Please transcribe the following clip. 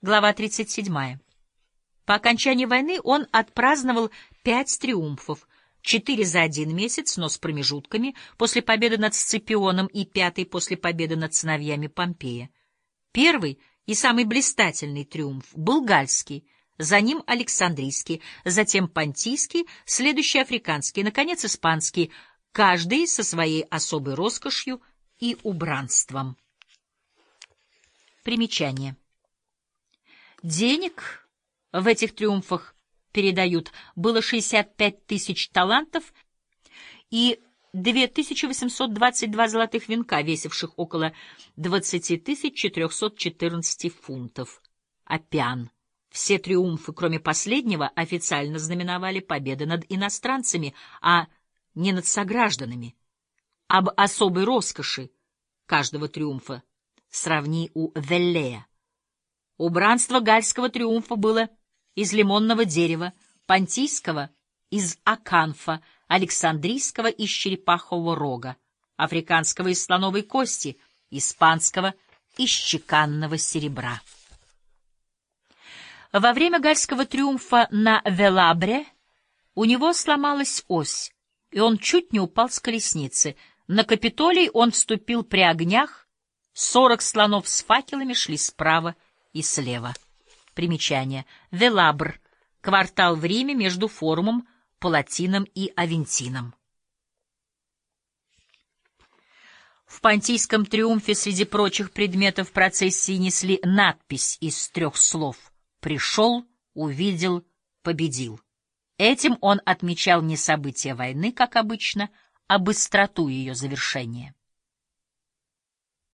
Глава 37. По окончании войны он отпраздновал пять триумфов, четыре за один месяц, но с промежутками, после победы над Сципионом и пятый после победы над сыновьями Помпея. Первый и самый блистательный триумф был гальский, за ним Александрийский, затем Понтийский, следующий Африканский, наконец Испанский, каждый со своей особой роскошью и убранством. Примечание. Денег в этих триумфах передают было 65 тысяч талантов и 2822 золотых венка, весивших около 20 414 фунтов. Опян. Все триумфы, кроме последнего, официально знаменовали победы над иностранцами, а не над согражданами. Об особой роскоши каждого триумфа сравни у Веллея. Убранство гальского триумфа было из лимонного дерева, понтийского — из аканфа, александрийского — из черепахового рога, африканского — из слоновой кости, испанского — из чеканного серебра. Во время гальского триумфа на Велабре у него сломалась ось, и он чуть не упал с колесницы. На Капитолий он вступил при огнях, сорок слонов с факелами шли справа и слева. Примечание. Велабр. Квартал в Риме между форумом, Палатином и Авентином. В Понтийском триумфе среди прочих предметов процессии несли надпись из трех слов «Пришел, увидел, победил». Этим он отмечал не события войны, как обычно, а быстроту ее завершения.